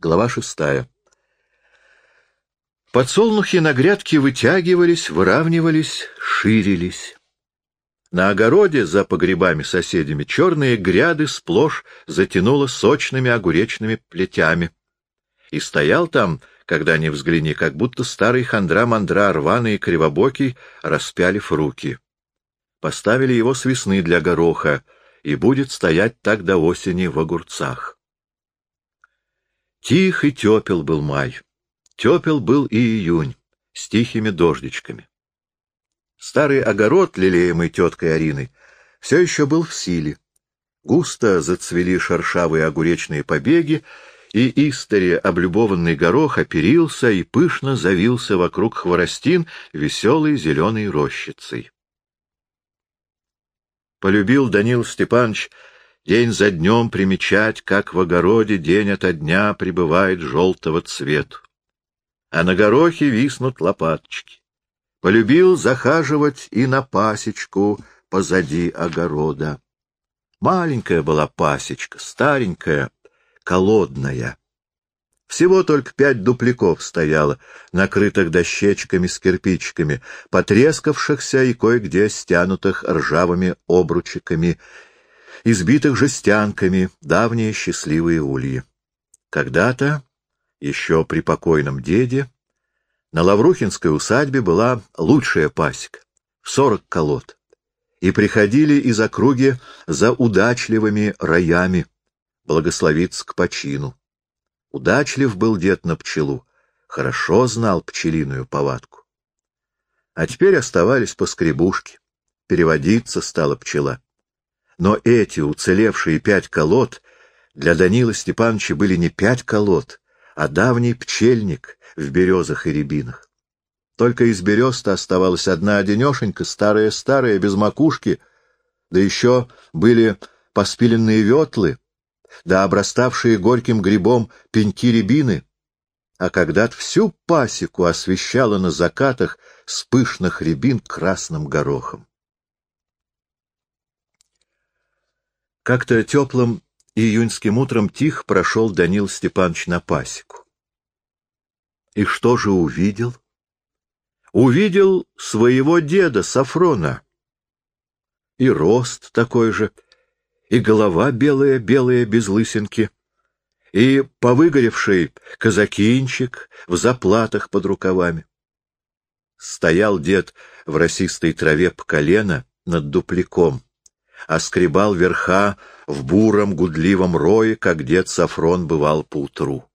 Глава шестая. Подсолнухи на грядке вытягивались, выравнивались, ширились. На огороде за погребами соседями черные гряды сплошь затянуло сочными огуречными плетями. И стоял там, когда не взгляни, как будто старый хандра-мандра, рваный и кривобокий, распялив руки. Поставили его с весны для гороха, и будет стоять так до осени в огурцах. Тих и тепел был май. Тепел был и июнь, с тихими дождичками. Старый огород, лелеемый теткой Ариной, все еще был в силе. Густо зацвели шершавые огуречные побеги, и истори облюбованный горох оперился и пышно завился вокруг хворостин веселой зеленой рощицей. Полюбил Данил Степанович день за днем примечать, как в огороде день ото дня прибывает желтого цвета. А на горохе виснут лопаточки. Полюбил захаживать и на пасечку позади огорода. Маленькая была пасечка, старенькая, колодная. Всего только пять дупляков стояло, накрытых дощечками с кирпичиками, потрескавшихся и кое-где стянутых ржавыми обручиками избитых жестянками, давние счастливые ульи. Когда-то, еще при покойном деде, на Лаврухинской усадьбе была лучшая пасека, сорок колод, и приходили из округи за удачливыми роями, благословиться к почину. Удачлив был дед на пчелу, хорошо знал пчелиную повадку. А теперь оставались поскребушки, переводиться стала пчела. Но эти уцелевшие пять колод для Данила Степановича были не пять колод, а давний пчельник в березах и рябинах. Только из берез-то оставалась одна одинешенька, старая-старая, без макушки, да еще были поспиленные ветлы, да обраставшие горьким грибом пеньки рябины, а когда-то всю пасеку освещала на закатах с пышных рябин красным горохом. Как-то теплым июньским утром тихо прошел Данил Степанович на пасеку. И что же увидел? Увидел своего деда Сафрона. И рост такой же, и голова белая-белая, без лысинки, и повыгоревший казакинчик в заплатах под рукавами. Стоял дед в росистой траве по колено над дупляком оскребал верха в буром гудливом рое, как дед Сафрон бывал поутру.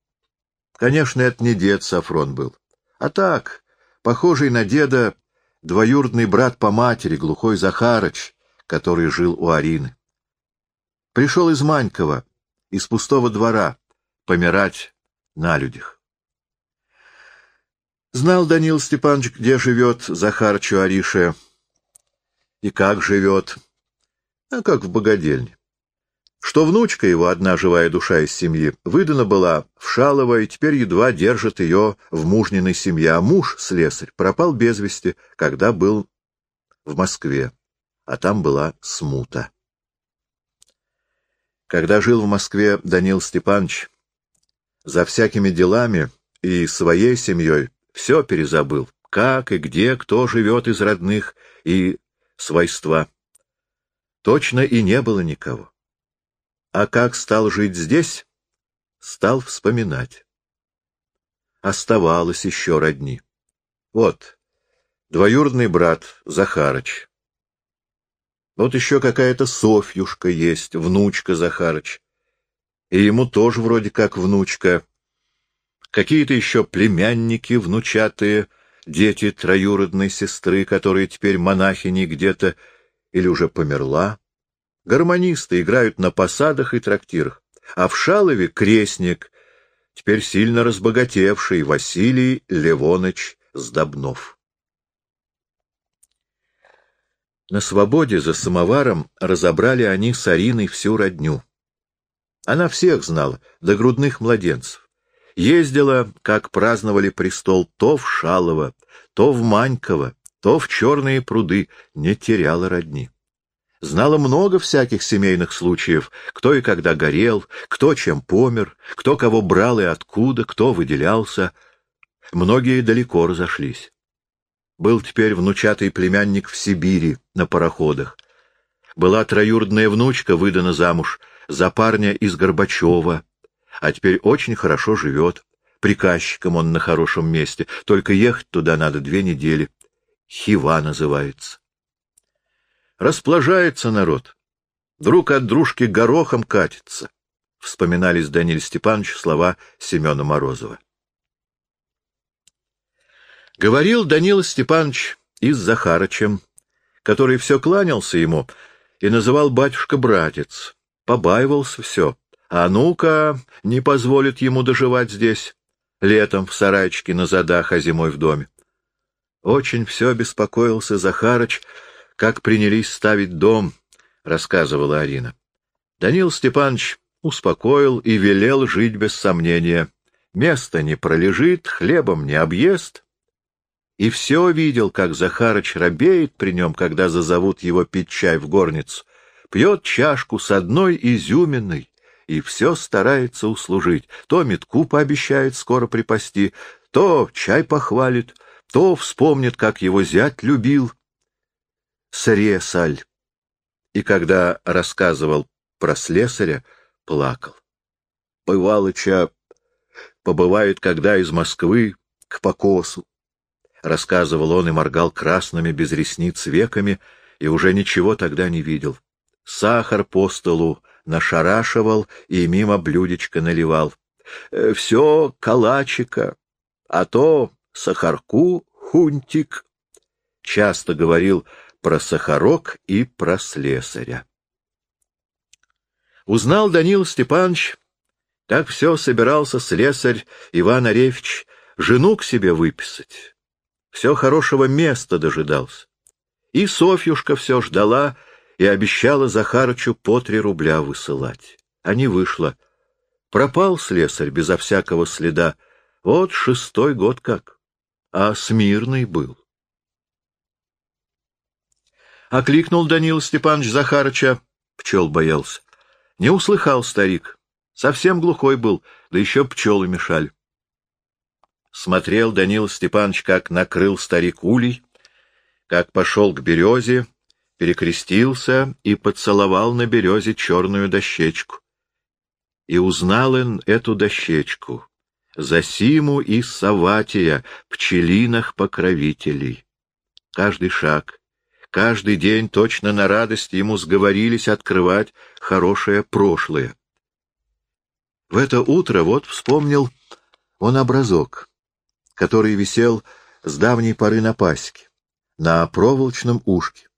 Конечно, это не дед Сафрон был, а так, похожий на деда, двоюродный брат по матери, глухой Захарыч, который жил у Арины. Пришел из Манькова, из пустого двора, помирать на людях. Знал Данил Степанович, где живет Захарчу Ариша и как живет, а как в богадельне. Что внучка его, одна живая душа из семьи, выдана была в Шалово и теперь едва держит ее в мужниной семье, а муж, слесарь, пропал без вести, когда был в Москве, а там была смута. Когда жил в Москве Данил Степанович, за всякими делами и своей семьей все перезабыл, как и где кто живет из родных и свойства. Точно и не было никого. А как стал жить здесь, стал вспоминать. Оставалось еще родни. Вот, двоюродный брат Захарыч. Вот еще какая-то Софьюшка есть, внучка Захарыч. И ему тоже вроде как внучка. Какие-то еще племянники внучатые, дети троюродной сестры, которые теперь монахини где-то или уже померла. Гармонисты играют на посадах и трактирах, а в Шалове крестник, теперь сильно разбогатевший Василий Левоныч Сдобнов. На свободе за самоваром разобрали они с Ариной всю родню. Она всех знала, до грудных младенцев. Ездила, как праздновали престол, то в Шалово, то в Маньково, то в черные пруды, не теряла родни. Знала много всяких семейных случаев, кто и когда горел, кто чем помер, кто кого брал и откуда, кто выделялся. Многие далеко разошлись. Был теперь внучатый племянник в Сибири на пароходах. Была троюродная внучка выдана замуж за парня из Горбачева, а теперь очень хорошо живет. Приказчиком он на хорошем месте, только ехать туда надо две недели. Хива называется. Расплажается народ. Друг от дружки горохом катится. Вспоминались Даниль Степанович слова Семена Морозова. Говорил Данил Степанович и с Захарычем, который все кланялся ему и называл батюшка-братец. Побаивался все. А ну-ка, не позволит ему доживать здесь, летом в сарайчике на задах, а зимой в доме. Очень все беспокоился Захарыч, как принялись ставить дом, — рассказывала Арина. Данил Степанович успокоил и велел жить без сомнения. Место не пролежит, хлебом не объест. И все видел, как Захарыч робеет при нем, когда зазовут его пить чай в горницу. Пьет чашку с одной изюминой и все старается услужить. То метку пообещает скоро припасти, то чай похвалит, то вспомнит, как его зять любил, Сресаль. И когда рассказывал про слесаря, плакал. Бывалыча побывает, когда из Москвы к покосу. Рассказывал он и моргал красными без ресниц веками, и уже ничего тогда не видел. Сахар по столу нашарашивал и мимо блюдечка наливал. «Э, все калачика, а то сахарку хунтик. Часто говорил про сахарок и про слесаря. Узнал Данил Степанович, как все собирался слесарь Иван Арефьевич жену к себе выписать. Все хорошего места дожидался. И Софьюшка все ждала и обещала Захарычу по три рубля высылать. А не вышло. Пропал слесарь безо всякого следа. Вот шестой год как. А смирный был. Окликнул Данил Степанович Захарыча. Пчел боялся. Не услыхал старик. Совсем глухой был, да еще пчелы мешали. Смотрел Данил Степанович, как накрыл старик улей, как пошел к березе, перекрестился и поцеловал на березе черную дощечку. И узнал он эту дощечку, Засиму и Саватия, пчелиных покровителей. Каждый шаг — Каждый день точно на радость ему сговорились открывать хорошее прошлое. В это утро вот вспомнил он образок, который висел с давней поры на пасеке, на проволочном ушке,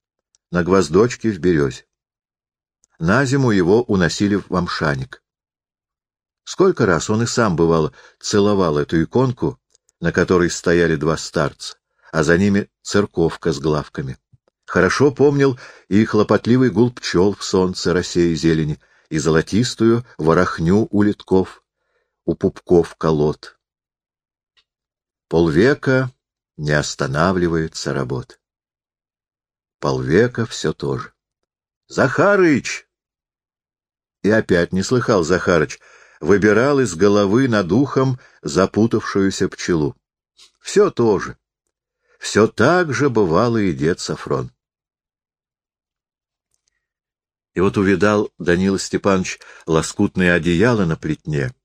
на гвоздочке в березе. На зиму его уносили в амшаник. Сколько раз он и сам, бывало, целовал эту иконку, на которой стояли два старца, а за ними церковка с главками. Хорошо помнил и хлопотливый гул пчел в солнце, росе и зелени, и золотистую ворохню у литков, у пупков колод. Полвека не останавливается работа. Полвека все то же. «Захарыч!» И опять не слыхал Захарыч, выбирал из головы над ухом запутавшуюся пчелу. Все то же. Все так же бывало и дед Сафрон. И вот увидал Данила Степанович лоскутное одеяло на плетне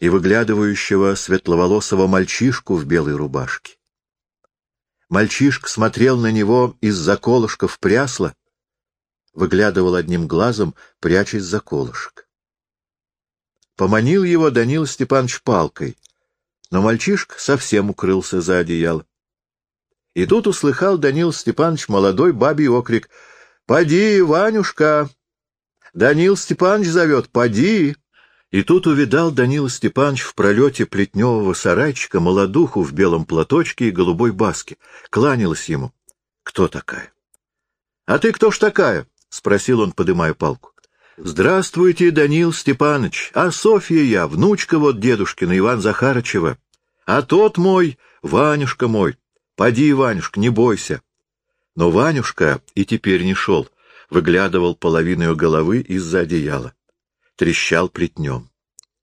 и выглядывающего светловолосого мальчишку в белой рубашке. Мальчишка смотрел на него из-за колышков прясла, выглядывал одним глазом, прячась за колышек. Поманил его Данил Степанович палкой, но мальчишка совсем укрылся за одеяло. И тут услыхал Данил Степанович молодой бабий окрик — Поди, Ванюшка! Данил Степанович зовет, поди! И тут увидал Данила Степанович в пролете плетневого сарайчика молодуху в белом платочке и голубой баске. Кланялась ему. Кто такая? — А ты кто ж такая? — спросил он, подымая палку. — Здравствуйте, Данил Степанович. А Софья я, внучка вот дедушкина, Иван Захарычева. А тот мой, Ванюшка мой. Поди, Ванюшка, не бойся. Но Ванюшка и теперь не шел, выглядывал половиной головы из-за одеяла. Трещал плетнем.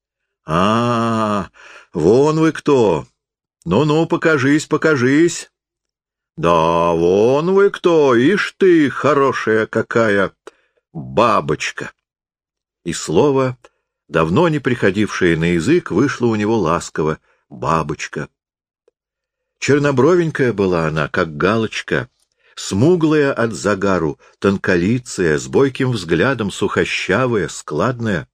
— А, -а, а, вон вы кто! Ну-ну, покажись, покажись! — Да, вон вы кто! Ишь ты, хорошая какая бабочка! И слово, давно не приходившее на язык, вышло у него ласково — бабочка. Чернобровенькая была она, как галочка, смуглая от загару, тонколицая, с бойким взглядом, сухощавая, складная.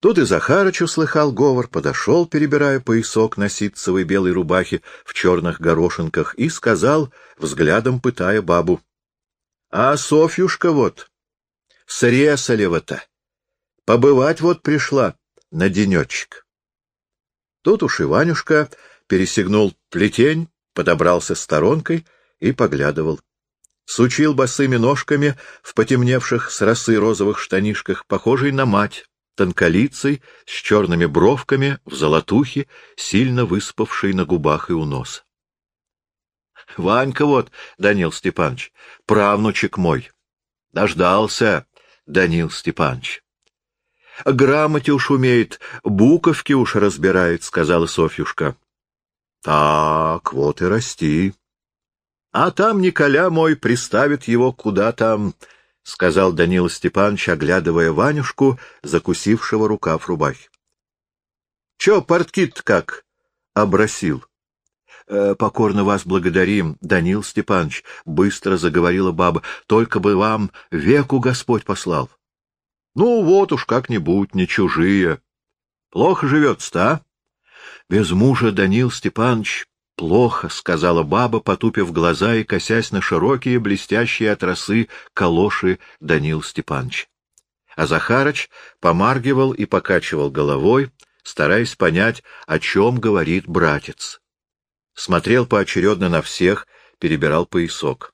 Тут и Захарыч услыхал говор, подошел, перебирая поясок на ситцевой белой рубахе в черных горошинках, и сказал, взглядом пытая бабу, — А Софьюшка вот, с Ресалева-то, побывать вот пришла на денечек. Тут уж Иванюшка пересегнул плетень, подобрался сторонкой — и поглядывал. Сучил босыми ножками в потемневших с росы розовых штанишках, похожей на мать, тонколицей, с черными бровками, в золотухе, сильно выспавшей на губах и у носа. — Ванька вот, Данил Степанович, правнучек мой. Дождался, Данил Степанович. — Грамоте уж умеет, буковки уж разбирает, — сказала Софьюшка. — Так, вот и расти. А там Николя мой приставит его куда там, — сказал Данила Степанович, оглядывая Ванюшку, закусившего рукав рубахи. — Чё, порткит как? — обросил. «Э, — Покорно вас благодарим, Данил Степанович, — быстро заговорила баба, — только бы вам веку Господь послал. — Ну, вот уж как-нибудь, не чужие. Плохо живется-то, а? Без мужа, Данил Степанович, Плохо, — сказала баба, потупив глаза и косясь на широкие, блестящие от росы калоши Данил Степанович. А Захарыч помаргивал и покачивал головой, стараясь понять, о чем говорит братец. Смотрел поочередно на всех, перебирал поясок.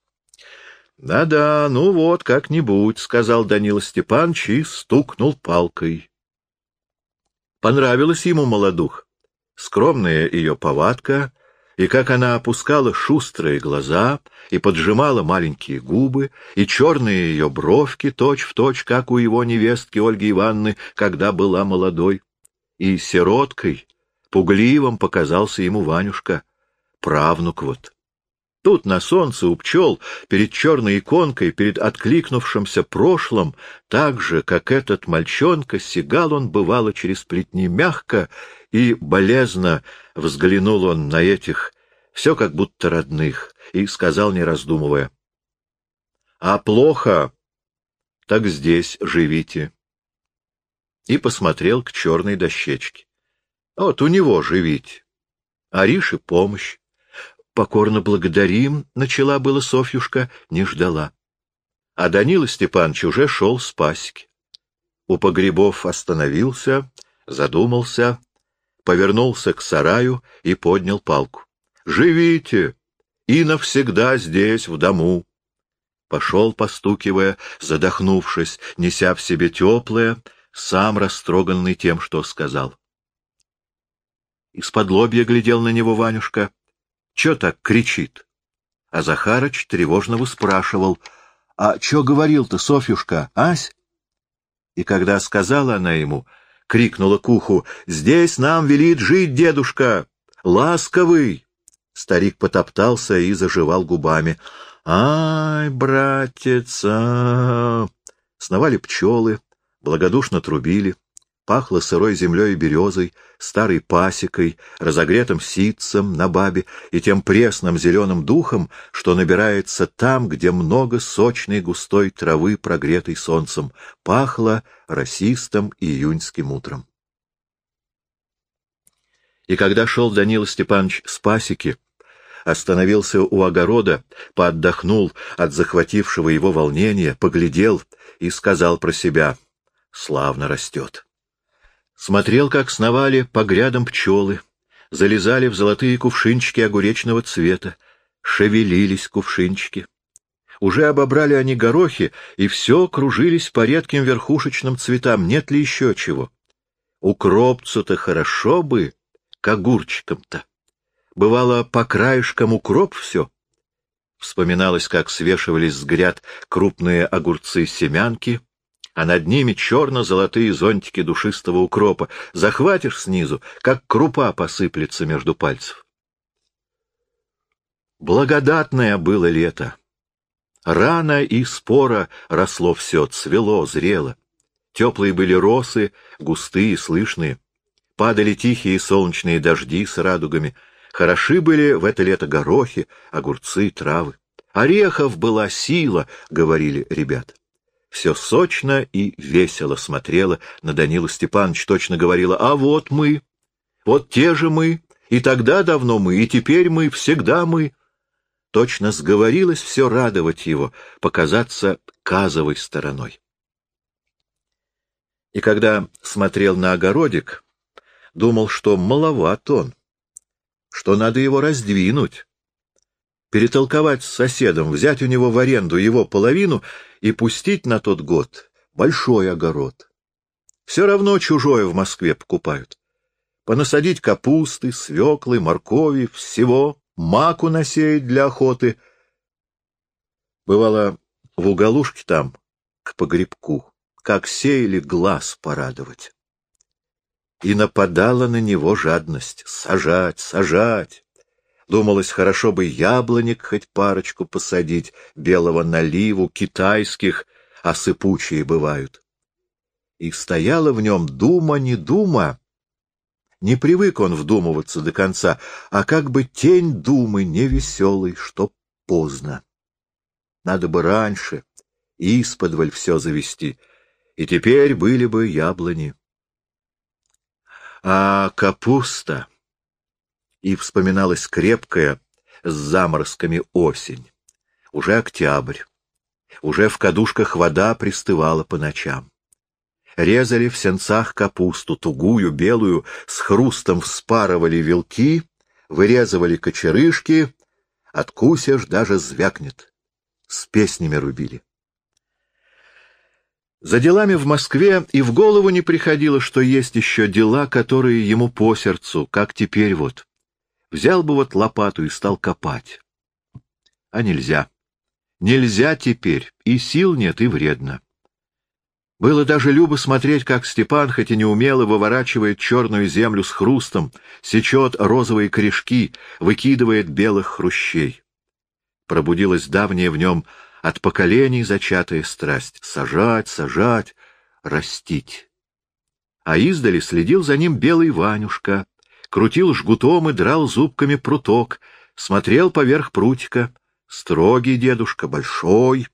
«Да — Да-да, ну вот, как-нибудь, — сказал Данил Степанович и стукнул палкой. Понравилась ему молодух. Скромная ее повадка, и как она опускала шустрые глаза и поджимала маленькие губы, и черные ее бровки точь-в-точь, точь, как у его невестки Ольги Ивановны, когда была молодой. И сироткой, пугливым показался ему Ванюшка, правнук вот. Тут на солнце у пчел, перед черной иконкой, перед откликнувшимся прошлым, так же, как этот мальчонка, сигал он, бывало, через плетни мягко, и болезно взглянул он на этих, все как будто родных, и сказал, не раздумывая, — А плохо, так здесь живите. И посмотрел к черной дощечке. Вот у него живите. Арише помощь. Покорно благодарим, — начала была Софьюшка, не ждала. А Данила Степанович уже шел с пасеки. У погребов остановился, задумался, повернулся к сараю и поднял палку. «Живите! И навсегда здесь, в дому!» Пошел, постукивая, задохнувшись, неся в себе теплое, сам растроганный тем, что сказал. Из-под лобья глядел на него Ванюшка, Чё так кричит? А Захарыч тревожно выспрашивал. — А чё говорил-то, Софьюшка, ась? И когда сказала она ему, крикнула к уху, — Здесь нам велит жить дедушка! Ласковый! Старик потоптался и заживал губами. — Ай, братец! А Сновали пчелы, благодушно трубили. Пахло сырой землей и березой, старой пасекой, разогретым ситцем на бабе и тем пресным зеленым духом, что набирается там, где много сочной густой травы, прогретой солнцем. Пахло расистым июньским утром. И когда шел Данила Степанович с пасеки, остановился у огорода, поотдохнул от захватившего его волнения, поглядел и сказал про себя «Славно растет». Смотрел, как сновали по грядам пчелы, залезали в золотые кувшинчики огуречного цвета, шевелились кувшинчики. Уже обобрали они горохи, и все кружились по редким верхушечным цветам, нет ли еще чего. Укропцу-то хорошо бы, к огурчикам-то. Бывало, по краешкам укроп все. Вспоминалось, как свешивались с гряд крупные огурцы-семянки, а над ними черно-золотые зонтики душистого укропа. Захватишь снизу, как крупа посыплется между пальцев. Благодатное было лето. Рано и споро росло все, цвело, зрело. Теплые были росы, густые, слышные. Падали тихие солнечные дожди с радугами. Хороши были в это лето горохи, огурцы, травы. Орехов была сила, говорили ребята. Все сочно и весело смотрела на Данила Степанович, точно говорила, а вот мы, вот те же мы, и тогда давно мы, и теперь мы, всегда мы. Точно сговорилось все радовать его, показаться казовой стороной. И когда смотрел на огородик, думал, что маловат он, что надо его раздвинуть, перетолковать с соседом, взять у него в аренду его половину и пустить на тот год большой огород. Все равно чужое в Москве покупают. Понасадить капусты, свеклы, моркови, всего, маку насеять для охоты. Бывало, в уголушке там, к погребку, как сеяли глаз порадовать. И нападала на него жадность — сажать, сажать. Думалось, хорошо бы яблоник хоть парочку посадить, белого наливу, китайских, а сыпучие бывают. И стояла в нем дума не дума. Не привык он вдумываться до конца, а как бы тень думы невеселой, что поздно. Надо бы раньше, исподволь все завести, и теперь были бы яблони. А капуста и вспоминалась крепкая с заморозками осень. Уже октябрь. Уже в кадушках вода пристывала по ночам. Резали в сенцах капусту, тугую, белую, с хрустом вспарывали вилки, вырезывали кочерышки, откусишь, даже звякнет. С песнями рубили. За делами в Москве и в голову не приходило, что есть еще дела, которые ему по сердцу, как теперь вот. Взял бы вот лопату и стал копать. А нельзя. Нельзя теперь, и сил нет, и вредно. Было даже любо смотреть, как Степан, хоть и неумело, выворачивает черную землю с хрустом, сечет розовые корешки, выкидывает белых хрущей. Пробудилась давняя в нем от поколений зачатая страсть — сажать, сажать, растить. А издали следил за ним белый Ванюшка, крутил жгутом и драл зубками пруток, смотрел поверх прутика. Строгий дедушка, большой.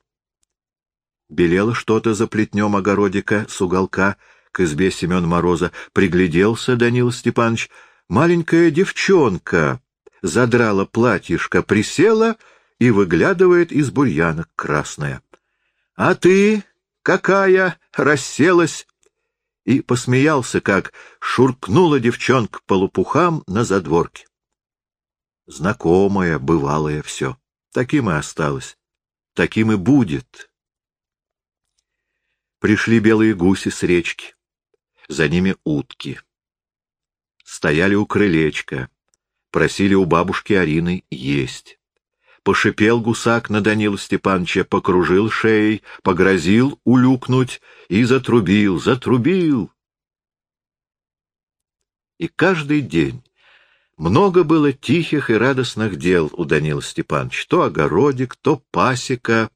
Белело что-то за плетнем огородика с уголка к избе Семен Мороза. Пригляделся Данил Степанович. Маленькая девчонка задрала платьишко, присела и выглядывает из бурьянок красная. — А ты какая? — расселась и посмеялся, как шуркнула девчонка по лопухам на задворке. Знакомое, бывалое все. Таким и осталось. Таким и будет. Пришли белые гуси с речки. За ними утки. Стояли у крылечка. Просили у бабушки Арины есть. Пошипел гусак на Данила Степановича, покружил шеей, погрозил улюкнуть и затрубил, затрубил. И каждый день много было тихих и радостных дел у Данила Степановича. То огородик, то пасека,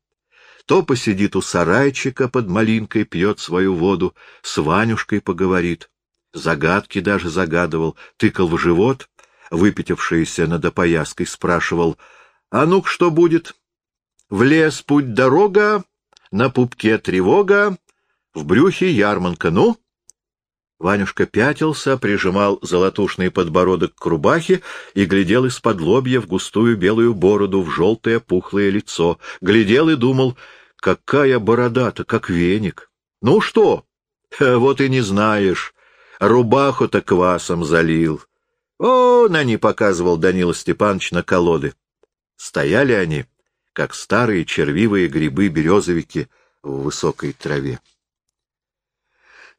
то посидит у сарайчика под малинкой, пьет свою воду, с Ванюшкой поговорит. Загадки даже загадывал, тыкал в живот, выпятившийся над опояской, спрашивал — а ну-ка, что будет? В лес путь дорога, на пупке тревога, в брюхе ярманка, ну? Ванюшка пятился, прижимал золотушный подбородок к рубахе и глядел из-под лобья в густую белую бороду, в желтое пухлое лицо. Глядел и думал, какая борода-то, как веник. Ну что? Вот и не знаешь. Рубаху-то квасом залил. О, на не показывал Данила Степанович на колоды. Стояли они, как старые червивые грибы-березовики в высокой траве.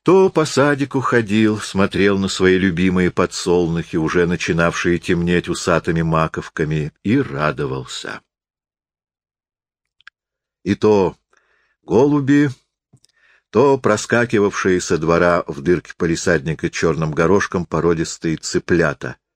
То по садику ходил, смотрел на свои любимые подсолнухи, уже начинавшие темнеть усатыми маковками, и радовался. И то голуби, то проскакивавшие со двора в дырке полисадника черным горошком породистые цыплята —